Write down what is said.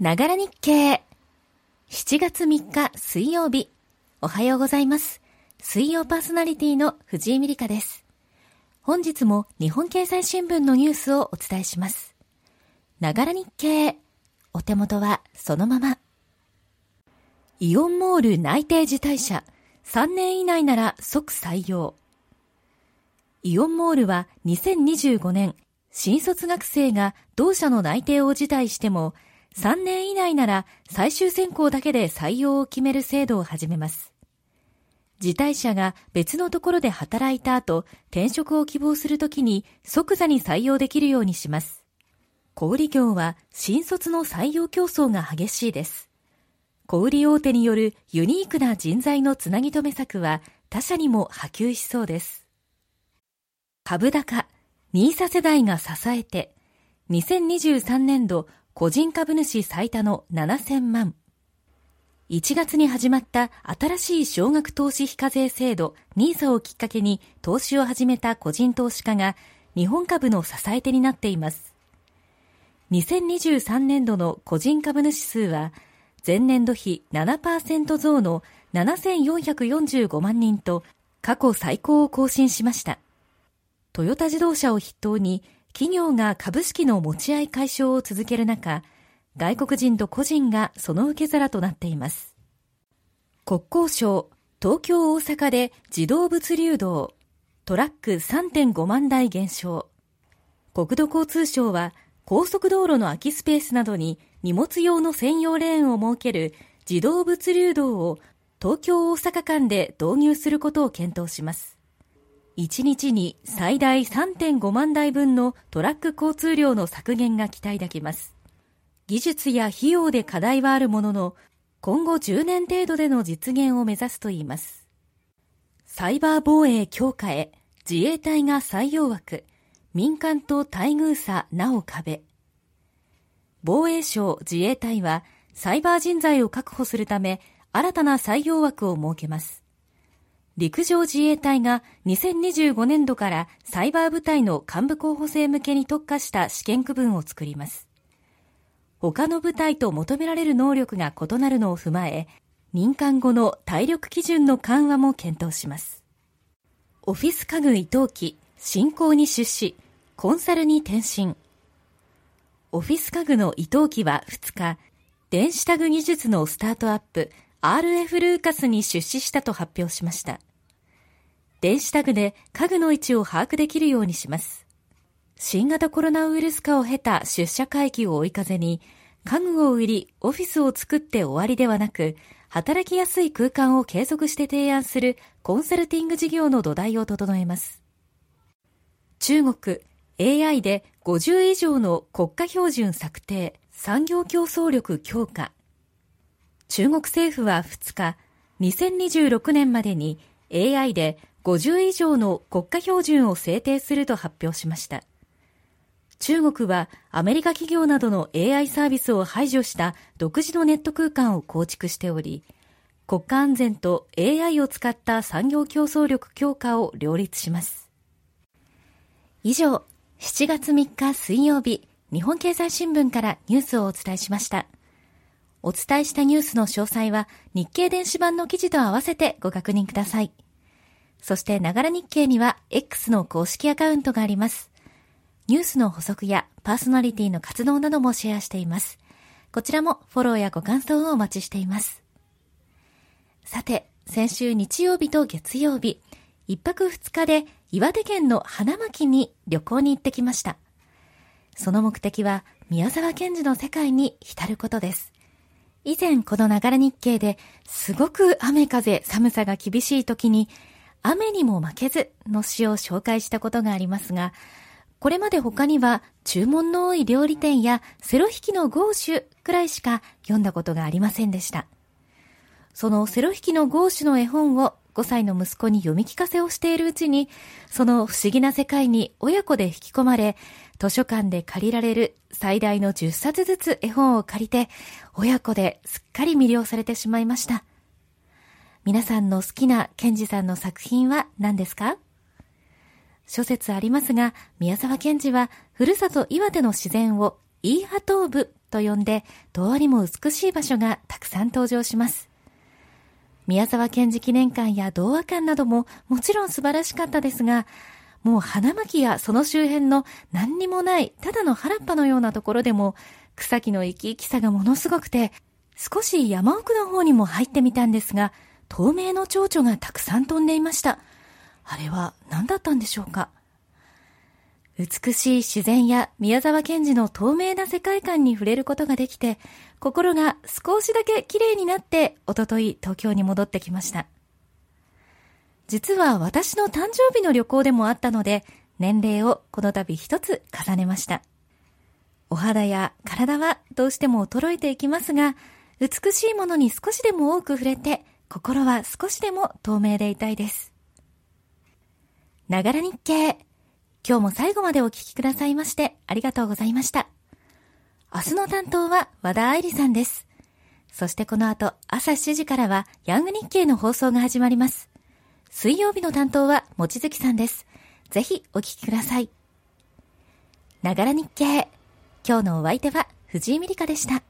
ながら日経。7月3日水曜日。おはようございます。水曜パーソナリティの藤井美里香です。本日も日本経済新聞のニュースをお伝えします。ながら日経。お手元はそのまま。イオンモール内定辞退者。3年以内なら即採用。イオンモールは2025年、新卒学生が同社の内定を辞退しても、3年以内なら最終選考だけで採用を決める制度を始めます。辞退者が別のところで働いた後、転職を希望するときに即座に採用できるようにします。小売業は新卒の採用競争が激しいです。小売大手によるユニークな人材のつなぎ止め策は他社にも波及しそうです。株高、ニーサ世代が支えて、2023年度個人株主最多の7000万。1月に始まった新しい少額投資非課税制度 NISA をきっかけに投資を始めた個人投資家が日本株の支え手になっています。2023年度の個人株主数は前年度比7%増の7445万人と過去最高を更新しました。トヨタ自動車を筆頭に企業が株式の持ち合い解消を続ける中、外国人と個人がその受け皿となっています。国交省、東京大阪で自動物流道、トラック3.5万台減少。国土交通省は高速道路の空きスペースなどに荷物用の専用レーンを設ける自動物流道を東京大阪間で導入することを検討します。1日に最大3.5万台分のトラック交通量の削減が期待できます。技術や費用で課題はあるものの、今後10年程度での実現を目指すといいます。サイバー防衛強化へ自衛隊が採用枠、民間と待遇差なお壁。防衛省自衛隊はサイバー人材を確保するため新たな採用枠を設けます。陸上自衛隊が2025年度からサイバー部隊の幹部候補生向けに特化した試験区分を作ります。他の部隊と求められる能力が異なるのを踏まえ、任官後の体力基準の緩和も検討します。オフィス家具伊藤機、進行に出資、コンサルに転身。オフィス家具の伊藤機は2日、電子タグ技術のスタートアップ、RF ルーカスに出資したと発表しました。電子タグで家具の位置を把握できるようにします。新型コロナウイルス化を経た出社会議を追い風に、家具を売り、オフィスを作って終わりではなく、働きやすい空間を継続して提案するコンサルティング事業の土台を整えます。中国、AI で50以上の国家標準策定、産業競争力強化。中国政府は2日、2026年までに AI で50以上の国家標準を制定すると発表しました。中国はアメリカ企業などの AI サービスを排除した独自のネット空間を構築しており、国家安全と AI を使った産業競争力強化を両立します。以上、7月3日水曜日、日本経済新聞からニュースをお伝えしました。お伝えしたニュースの詳細は日経電子版の記事と合わせてご確認ください。そして、ながら日経には X の公式アカウントがあります。ニュースの補足やパーソナリティの活動などもシェアしています。こちらもフォローやご感想をお待ちしています。さて、先週日曜日と月曜日、一泊二日で岩手県の花巻に旅行に行ってきました。その目的は宮沢賢治の世界に浸ることです。以前このながら日経ですごく雨風寒さが厳しい時に雨にも負けずの詩を紹介したことがありますが、これまで他には注文の多い料理店やセロ引きのゴーシュくらいしか読んだことがありませんでした。そのセロ引きのゴーシュの絵本を5歳の息子に読み聞かせをしているうちに、その不思議な世界に親子で引き込まれ、図書館で借りられる最大の10冊ずつ絵本を借りて、親子ですっかり魅了されてしまいました。皆さんの好きなケンジさんの作品は何ですか？諸説ありますが、宮沢賢治は、ふるさと岩手の自然をイーハトーブと呼んで、どうにも美しい場所がたくさん登場します。宮沢賢治記念館や童話館などももちろん素晴らしかったですが、もう花巻やその周辺の何にもないただの原っぱのようなところでも草木の生き生きさがものすごくて、少し山奥の方にも入ってみたんですが、透明の蝶々がたくさん飛んでいました。あれは何だったんでしょうか？美しい自然や宮沢賢治の透明な世界観に触れることができて、心が少しだけ綺麗になって、おととい東京に戻ってきました。実は私の誕生日の旅行でもあったので、年齢をこの度一つ重ねました。お肌や体はどうしても衰えていきますが、美しいものに少しでも多く触れて、心は少しでも透明でいたいです。ながら日経。今日も最後までお聞きくださいましてありがとうございました。明日の担当は和田愛理さんです。そしてこの後朝7時からはヤング日経の放送が始まります。水曜日の担当はもちづきさんです。ぜひお聞きください。ながら日経。今日のお相手は藤井美里香でした。